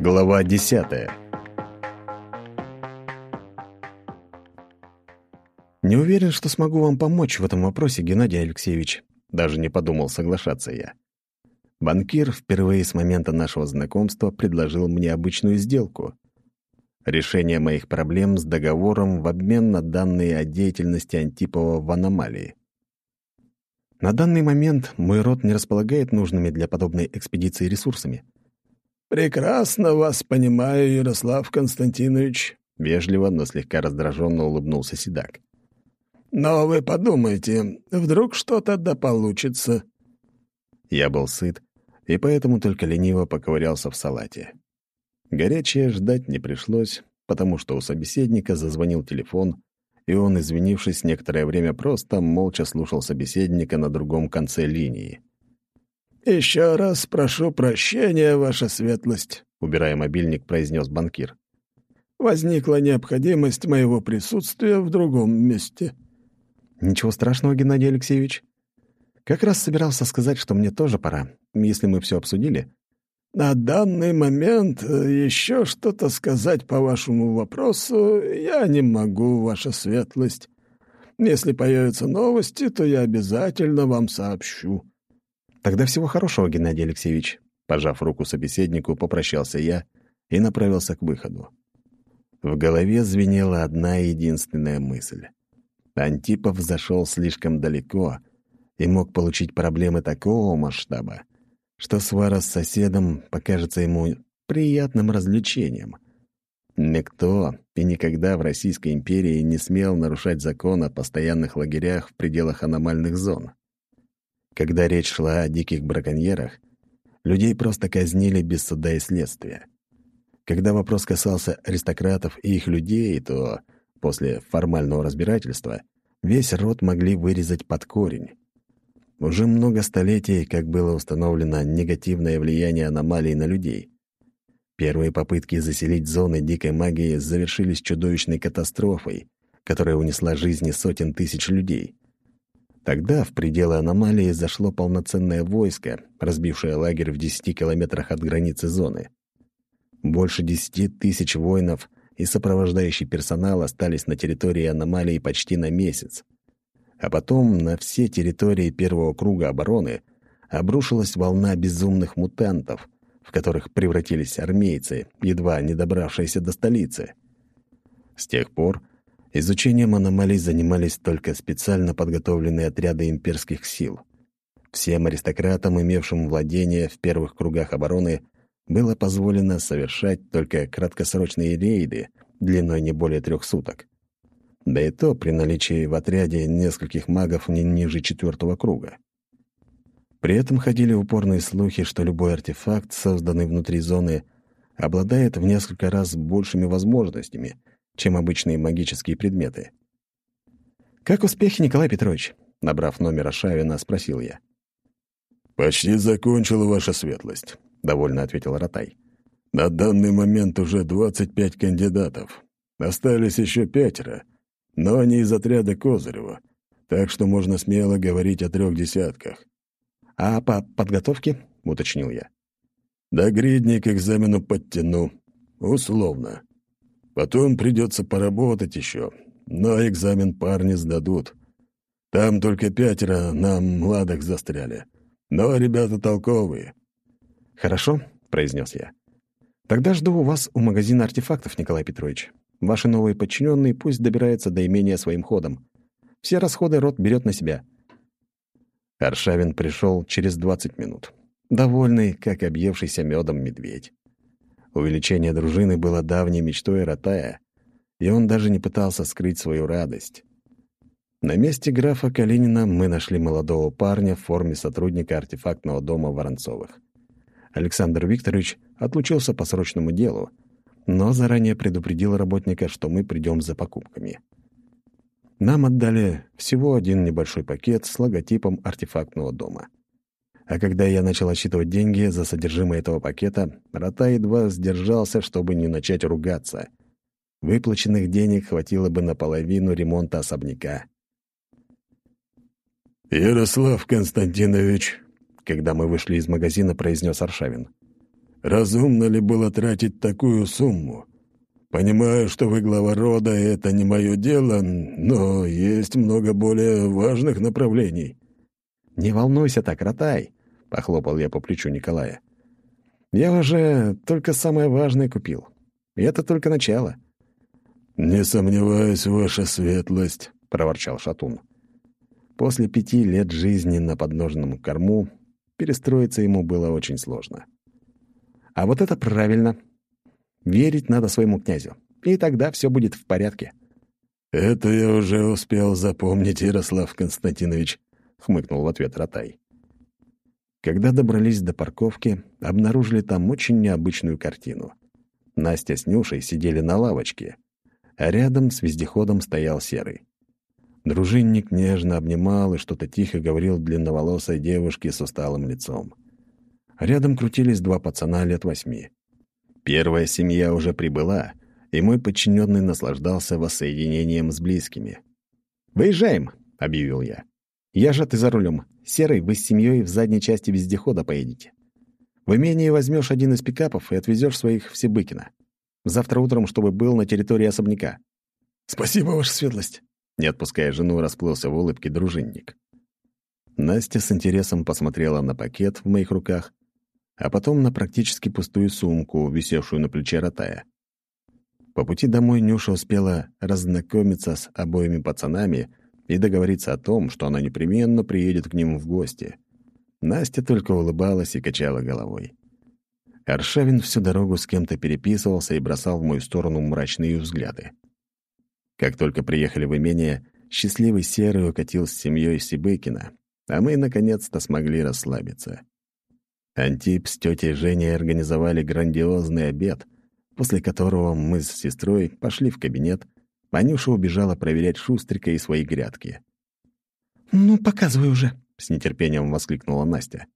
Глава десятая «Не уверен, что смогу вам помочь в этом вопросе, Геннадий Алексеевич», даже не подумал соглашаться я. Банкир впервые с момента нашего знакомства предложил мне обычную сделку. Решение моих проблем с договором в обмен на данные о деятельности Антипова в аномалии. На данный момент мой род не располагает нужными для подобной экспедиции ресурсами. «Прекрасно вас понимаю, Ярослав Константинович», — вежливо, но слегка раздраженно улыбнулся Седак. «Но вы подумайте, вдруг что-то да получится». Я был сыт, и поэтому только лениво поковырялся в салате. Горячее ждать не пришлось, потому что у собеседника зазвонил телефон, и он, извинившись некоторое время, просто молча слушал собеседника на другом конце линии. «Еще раз прошу прощения, ваша светлость», — убирая мобильник, произнес банкир. «Возникла необходимость моего присутствия в другом месте». «Ничего страшного, Геннадий Алексеевич. Как раз собирался сказать, что мне тоже пора, если мы все обсудили». «На данный момент э, еще что-то сказать по вашему вопросу я не могу, ваша светлость. Если появятся новости, то я обязательно вам сообщу». «Тогда всего хорошего, Геннадий Алексеевич». Пожав руку собеседнику, попрощался я и направился к выходу. В голове звенела одна единственная мысль. Антипов зашел слишком далеко и мог получить проблемы такого масштаба, что свара с соседом покажется ему приятным развлечением. Никто и никогда в Российской империи не смел нарушать закон о постоянных лагерях в пределах аномальных зон. Когда речь шла о диких браконьерах, людей просто казнили без суда и следствия. Когда вопрос касался аристократов и их людей, то после формального разбирательства весь род могли вырезать под корень. Уже много столетий, как было установлено негативное влияние аномалий на людей. Первые попытки заселить зоны дикой магии завершились чудовищной катастрофой, которая унесла жизни сотен тысяч людей. Тогда в пределы аномалии зашло полноценное войско, разбившее лагерь в 10 километрах от границы зоны. Больше 10 тысяч воинов и сопровождающий персонал остались на территории аномалии почти на месяц. А потом на все территории первого круга обороны обрушилась волна безумных мутантов, в которых превратились армейцы, едва не добравшиеся до столицы. С тех пор изучением аномалий занимались только специально подготовленные отряды имперских сил. Всем аристократам, имевшим владение в первых кругах обороны, было позволено совершать только краткосрочные рейды длиной не более трех суток. Да и то при наличии в отряде нескольких магов не ниже четвертого круга. При этом ходили упорные слухи, что любой артефакт, созданный внутри зоны, обладает в несколько раз большими возможностями, чем обычные магические предметы. «Как успехи, Николай Петрович?» Набрав номер Шавина, спросил я. «Почти закончила ваша светлость», — довольно ответил Ротай. «На данный момент уже 25 кандидатов. Остались еще пятеро, но они из отряда Козырева, так что можно смело говорить о трех десятках». «А по подготовке?» — уточнил я. «Да гридник к экзамену подтяну. Условно. Потом придется поработать еще, но экзамен парни сдадут. Там только пятеро на младах застряли. Но ребята толковые. «Хорошо», — произнес я. «Тогда жду у вас у магазина артефактов, Николай Петрович. Ваши новые подчиненные пусть добираются до имения своим ходом. Все расходы рот берет на себя». Аршавин пришел через 20 минут, довольный, как объевшийся медом медведь. Увеличение дружины было давней мечтой Ротая, и он даже не пытался скрыть свою радость. На месте графа Калинина мы нашли молодого парня в форме сотрудника артефактного дома Воронцовых. Александр Викторович отлучился по срочному делу, но заранее предупредил работника, что мы придем за покупками. Нам отдали всего один небольшой пакет с логотипом артефактного дома. А когда я начал отсчитывать деньги за содержимое этого пакета, Рота едва сдержался, чтобы не начать ругаться. Выплаченных денег хватило бы на половину ремонта особняка. «Ярослав Константинович», когда мы вышли из магазина, произнес Аршавин. разумно ли было тратить такую сумму? Понимаю, что вы глава рода, и это не мое дело, но есть много более важных направлений». «Не волнуйся так, Ротай», — похлопал я по плечу Николая. «Я уже только самое важное купил. И это только начало». «Не сомневаюсь, ваша светлость», — проворчал Шатун. После пяти лет жизни на подножном корму перестроиться ему было очень сложно. А вот это правильно. Верить надо своему князю, и тогда все будет в порядке. «Это я уже успел запомнить, Ярослав Константинович», — хмыкнул в ответ Ротай. Когда добрались до парковки, обнаружили там очень необычную картину. Настя с Нюшей сидели на лавочке, а рядом с вездеходом стоял Серый. Дружинник нежно обнимал и что-то тихо говорил длинноволосой девушке с усталым лицом. Рядом крутились два пацана лет восьми. Первая семья уже прибыла, и мой подчиненный наслаждался воссоединением с близкими. «Выезжаем!» — объявил я. «Я же ты за рулем. Серый, вы с семьей в задней части вездехода поедете. В имении возьмешь один из пикапов и отвезешь своих в Себыкино. Завтра утром, чтобы был на территории особняка». «Спасибо, ваша светлость!» Не отпуская жену, расплылся в улыбке дружинник. Настя с интересом посмотрела на пакет в моих руках, а потом на практически пустую сумку, висевшую на плече Ротая. По пути домой Нюша успела разнакомиться с обоими пацанами и договориться о том, что она непременно приедет к ним в гости. Настя только улыбалась и качала головой. Аршавин всю дорогу с кем-то переписывался и бросал в мою сторону мрачные взгляды. Как только приехали в имение, счастливый Серый укатил с семьей Сибыкина, а мы, наконец-то, смогли расслабиться. Антип с тетей Женей организовали грандиозный обед, после которого мы с сестрой пошли в кабинет, а Нюша убежала проверять Шустрика и свои грядки. «Ну, показывай уже», — с нетерпением воскликнула Настя.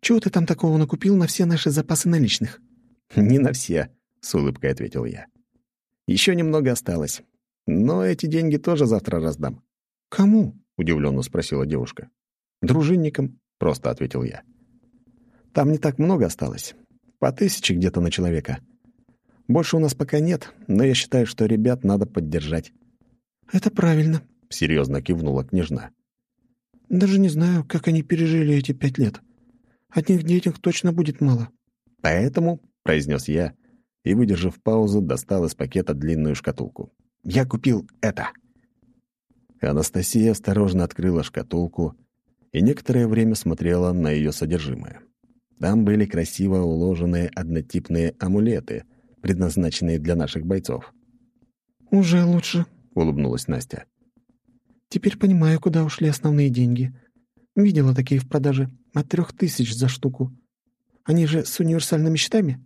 «Чего ты там такого накупил на все наши запасы наличных?» «Не на все», — с улыбкой ответил я. Еще немного осталось. Но эти деньги тоже завтра раздам». «Кому?» — удивленно спросила девушка. «Дружинникам», — просто ответил я. «Там не так много осталось. По тысяче где-то на человека. Больше у нас пока нет, но я считаю, что ребят надо поддержать». «Это правильно», — серьезно кивнула княжна. «Даже не знаю, как они пережили эти пять лет. Одних детях точно будет мало». «Поэтому», — произнес я, и, выдержав паузу, достал из пакета длинную шкатулку. Я купил это». Анастасия осторожно открыла шкатулку и некоторое время смотрела на ее содержимое. Там были красиво уложенные однотипные амулеты, предназначенные для наших бойцов. «Уже лучше», — улыбнулась Настя. «Теперь понимаю, куда ушли основные деньги. Видела такие в продаже. От трех тысяч за штуку. Они же с универсальными счетами?»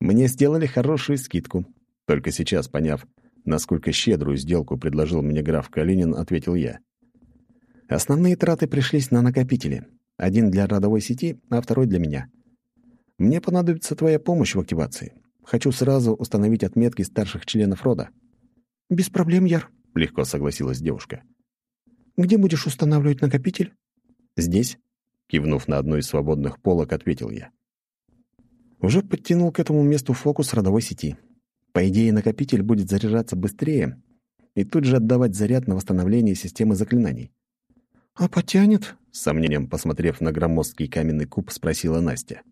Мне сделали хорошую скидку. Только сейчас, поняв, Насколько щедрую сделку предложил мне граф Калинин, ответил я. Основные траты пришлись на накопители. Один для родовой сети, а второй для меня. Мне понадобится твоя помощь в активации. Хочу сразу установить отметки старших членов рода. «Без проблем, Яр», — легко согласилась девушка. «Где будешь устанавливать накопитель?» «Здесь», — кивнув на одну из свободных полок, ответил я. Уже подтянул к этому месту фокус родовой сети. По идее, накопитель будет заряжаться быстрее и тут же отдавать заряд на восстановление системы заклинаний. «А потянет?» — с сомнением посмотрев на громоздкий каменный куб, спросила Настя.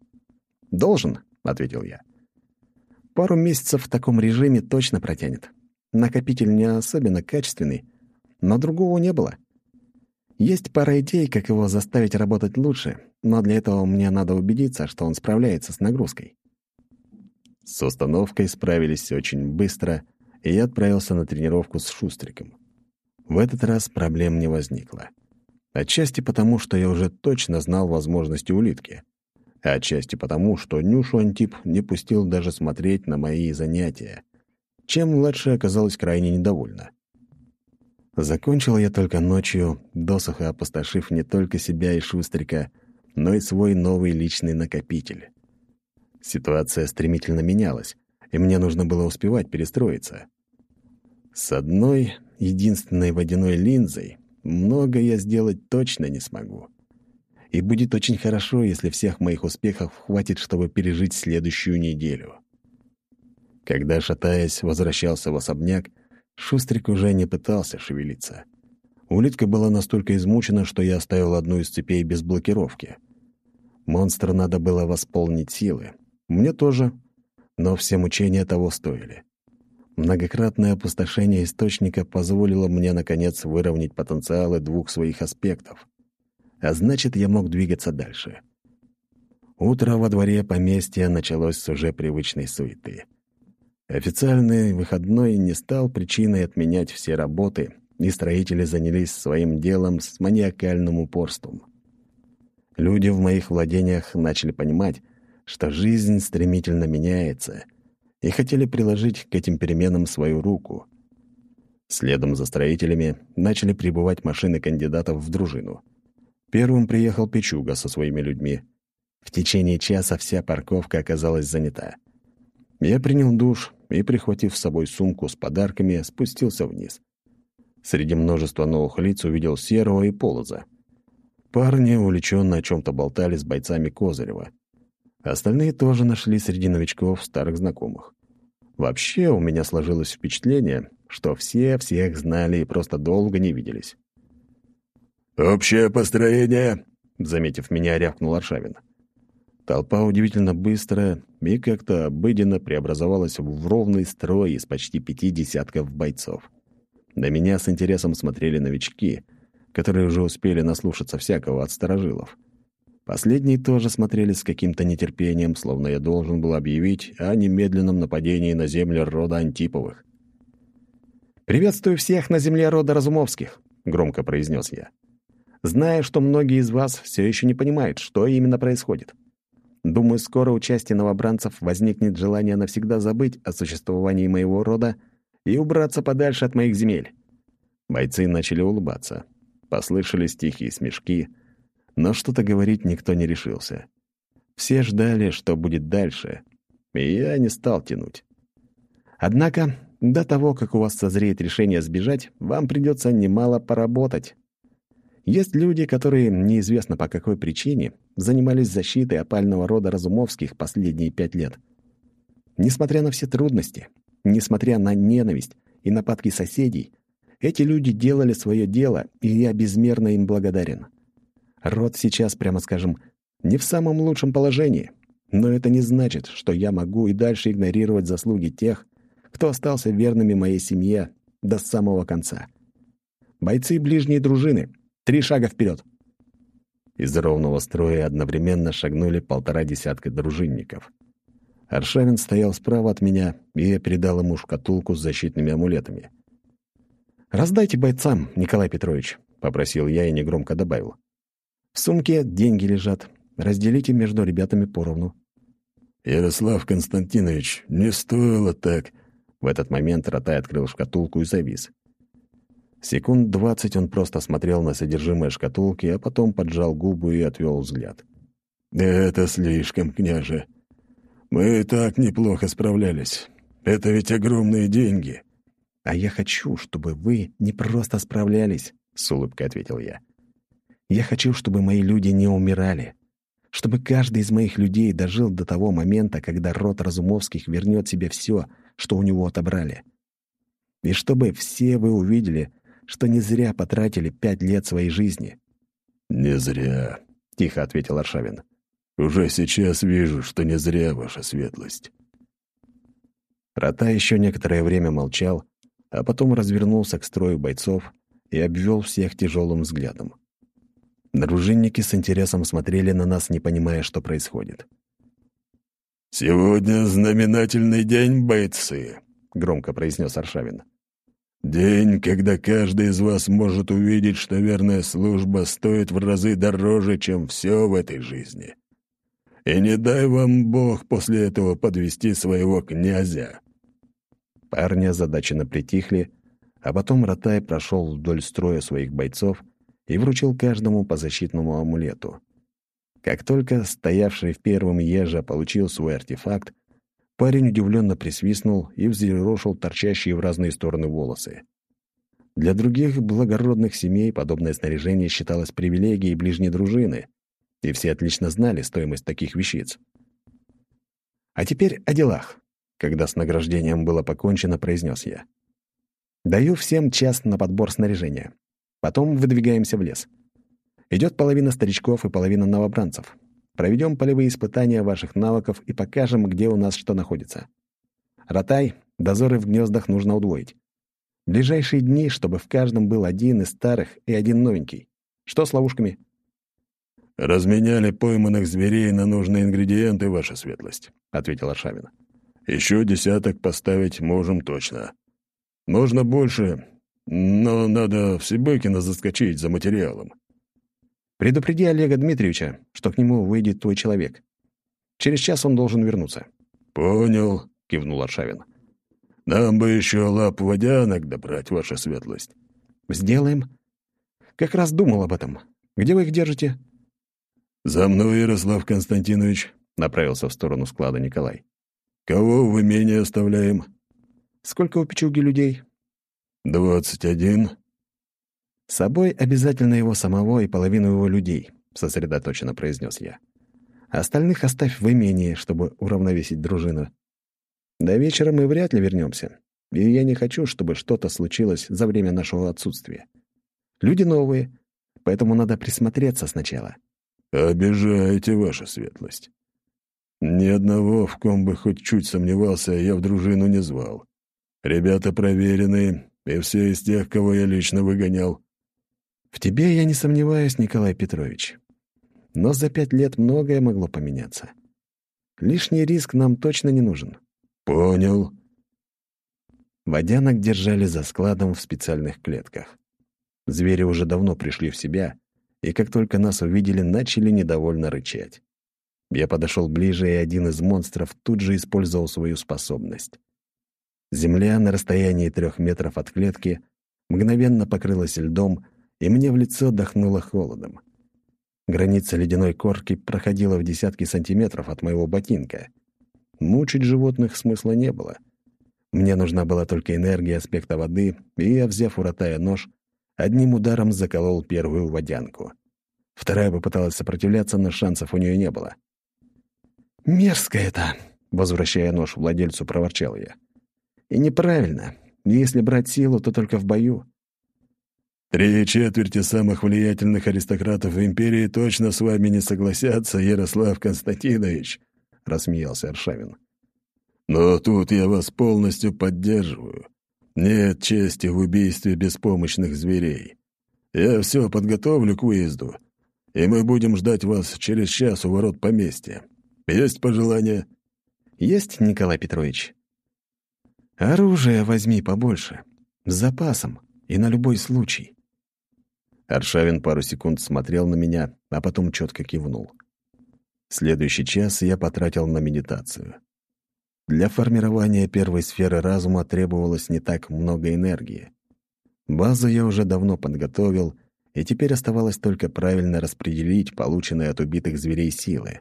«Должен», — ответил я. «Пару месяцев в таком режиме точно протянет. Накопитель не особенно качественный, но другого не было. Есть пара идей, как его заставить работать лучше, но для этого мне надо убедиться, что он справляется с нагрузкой. С установкой справились очень быстро, и я отправился на тренировку с Шустриком. В этот раз проблем не возникло. Отчасти потому, что я уже точно знал возможности улитки, а отчасти потому, что Нюшу Антип не пустил даже смотреть на мои занятия, чем младшая оказалась крайне недовольна. Закончил я только ночью, досуха опустошив не только себя и Шустрика, но и свой новый личный накопитель. Ситуация стремительно менялась, и мне нужно было успевать перестроиться. С одной, единственной водяной линзой много я сделать точно не смогу. И будет очень хорошо, если всех моих успехов хватит, чтобы пережить следующую неделю. Когда, шатаясь, возвращался в особняк, Шустрик уже не пытался шевелиться. Улитка была настолько измучена, что я оставил одну из цепей без блокировки. Монстру надо было восполнить силы. Мне тоже, но все мучения того стоили. Многократное опустошение источника позволило мне, наконец, выровнять потенциалы двух своих аспектов. А значит, я мог двигаться дальше. Утро во дворе поместья началось с уже привычной суеты. Официальный выходной не стал причиной отменять все работы, и строители занялись своим делом с маниакальным упорством. Люди в моих владениях начали понимать, что жизнь стремительно меняется, и хотели приложить к этим переменам свою руку. Следом за строителями начали прибывать машины кандидатов в дружину. Первым приехал Печуга со своими людьми. В течение часа вся парковка оказалась занята. Я принял душ и, прихватив с собой сумку с подарками, спустился вниз. Среди множества новых лиц увидел Серого и Полоза. Парни увлеченно о чем-то болтали с бойцами Козырева. Остальные тоже нашли среди новичков старых знакомых. Вообще, у меня сложилось впечатление, что все всех знали и просто долго не виделись. «Общее построение!» — заметив меня, рявкнул Аршавин. Толпа удивительно быстро и как-то обыденно преобразовалась в ровный строй из почти пяти десятков бойцов. На меня с интересом смотрели новички, которые уже успели наслушаться всякого от старожилов. Последние тоже смотрели с каким-то нетерпением, словно я должен был объявить о немедленном нападении на земли рода Антиповых. «Приветствую всех на земле рода Разумовских», — громко произнес я. «Знаю, что многие из вас все еще не понимают, что именно происходит. Думаю, скоро у части новобранцев возникнет желание навсегда забыть о существовании моего рода и убраться подальше от моих земель». Бойцы начали улыбаться. Послышались тихие смешки, но что-то говорить никто не решился. Все ждали, что будет дальше, и я не стал тянуть. Однако, до того, как у вас созреет решение сбежать, вам придется немало поработать. Есть люди, которые, неизвестно по какой причине, занимались защитой опального рода Разумовских последние пять лет. Несмотря на все трудности, несмотря на ненависть и нападки соседей, эти люди делали свое дело, и я безмерно им благодарен. Род сейчас, прямо скажем, не в самом лучшем положении, но это не значит, что я могу и дальше игнорировать заслуги тех, кто остался верными моей семье до самого конца. Бойцы ближней дружины, три шага вперед. Из ровного строя одновременно шагнули полтора десятка дружинников. Аршавин стоял справа от меня, и я передал ему шкатулку с защитными амулетами. «Раздайте бойцам, Николай Петрович», — попросил я и негромко добавил. «В сумке деньги лежат. Разделите между ребятами поровну». «Ярослав Константинович, не стоило так». В этот момент Ротай открыл шкатулку и завис. Секунд двадцать он просто смотрел на содержимое шкатулки, а потом поджал губы и отвел взгляд. «Это слишком, княже. Мы и так неплохо справлялись. Это ведь огромные деньги». «А я хочу, чтобы вы не просто справлялись», — с улыбкой ответил я. «Я хочу, чтобы мои люди не умирали. Чтобы каждый из моих людей дожил до того момента, когда род Разумовских вернет себе все, что у него отобрали. И чтобы все вы увидели, что не зря потратили пять лет своей жизни». «Не зря», — тихо ответил Аршавин. «Уже сейчас вижу, что не зря ваша светлость». Рота еще некоторое время молчал, а потом развернулся к строю бойцов и обвел всех тяжелым взглядом. Дружинники с интересом смотрели на нас, не понимая, что происходит. «Сегодня знаменательный день, бойцы», — громко произнес Аршавин. День, когда каждый из вас может увидеть, что верная служба стоит в разы дороже, чем все в этой жизни. И не дай вам Бог после этого подвести своего князя». Парни озадаченно притихли, а потом Ротай прошел вдоль строя своих бойцов и вручил каждому по защитному амулету. Как только стоявший в первом ежа получил свой артефакт, Парень удивленно присвистнул и взъерошил торчащие в разные стороны волосы. Для других благородных семей подобное снаряжение считалось привилегией ближней дружины, и все отлично знали стоимость таких вещиц. А теперь о делах. Когда с награждением было покончено, произнес я. Даю всем час на подбор снаряжения. Потом выдвигаемся в лес. Идет половина старичков и половина новобранцев. Проведем полевые испытания ваших навыков и покажем, где у нас что находится. Ротай, дозоры в гнездах нужно удвоить. Ближайшие дни, чтобы в каждом был один из старых и один новенький. Что с ловушками? «Разменяли пойманных зверей на нужные ингредиенты, ваша светлость», — ответил Аршавин. «Еще десяток поставить можем точно. Можно больше, но надо в Сибыкино заскочить за материалом». «Предупреди Олега Дмитриевича, что к нему выйдет твой человек. Через час он должен вернуться». «Понял», — кивнул Аршавин. «Нам бы еще лап водянок добрать, ваша светлость». «Сделаем. Как раз думал об этом. Где вы их держите?» «За мной, Ярослав Константинович», — направился в сторону склада Николай. «Кого в имении оставляем?» «Сколько у печуги людей?» «Двадцать один». «С собой обязательно его самого и половину его людей», — сосредоточенно произнес я. «Остальных оставь в имении, чтобы уравновесить дружину. До вечера мы вряд ли вернемся, и я не хочу, чтобы что-то случилось за время нашего отсутствия. Люди новые, поэтому надо присмотреться сначала». «Обижаете, ваша светлость. Ни одного, в ком бы хоть чуть сомневался, я в дружину не звал. Ребята проверенные, и все из тех, кого я лично выгонял». «В тебе я не сомневаюсь, Николай Петрович. Но за пять лет многое могло поменяться. Лишний риск нам точно не нужен». «Понял». Водянок держали за складом в специальных клетках. Звери уже давно пришли в себя и как только нас увидели, начали недовольно рычать. Я подошел ближе, и один из монстров тут же использовал свою способность. Земля на расстоянии трех метров от клетки мгновенно покрылась льдом, и мне в лицо дохнуло холодом. Граница ледяной корки проходила в десятки сантиметров от моего ботинка. Мучить животных смысла не было. Мне нужна была только энергия аспекта воды, и я, взяв у ротая нож, Одним ударом заколол первую водянку. Вторая попыталась сопротивляться, но шансов у нее не было. «Мерзко это!» — возвращая нож владельцу, проворчал я. «И неправильно. Если брать силу, то только в бою». «Три четверти самых влиятельных аристократов империи точно с вами не согласятся, Ярослав Константинович», — рассмеялся Аршавин. «Но тут я вас полностью поддерживаю. Нет чести в убийстве беспомощных зверей. Я все подготовлю к выезду, и мы будем ждать вас через час у ворот поместья. Есть пожелания?» «Есть, Николай Петрович. Оружие возьми побольше, с запасом и на любой случай». Аршавин пару секунд смотрел на меня, а потом четко кивнул. Следующий час я потратил на медитацию. Для формирования первой сферы разума требовалось не так много энергии. Базу я уже давно подготовил, и теперь оставалось только правильно распределить полученные от убитых зверей силы.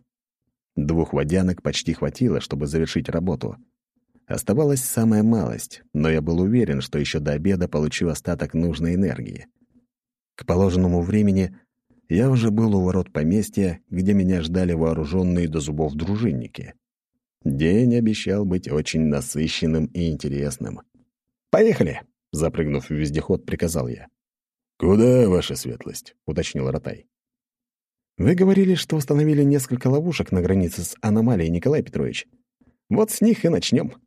Двух водянок почти хватило, чтобы завершить работу. Оставалась самая малость, но я был уверен, что еще до обеда получу остаток нужной энергии. К положенному времени я уже был у ворот поместья, где меня ждали вооруженные до зубов дружинники. День обещал быть очень насыщенным и интересным. «Поехали!» — запрыгнув в вездеход, приказал я. «Куда, ваша светлость?» — уточнил Ротай. «Вы говорили, что установили несколько ловушек на границе с аномалией, Николай Петрович. Вот с них и начнем.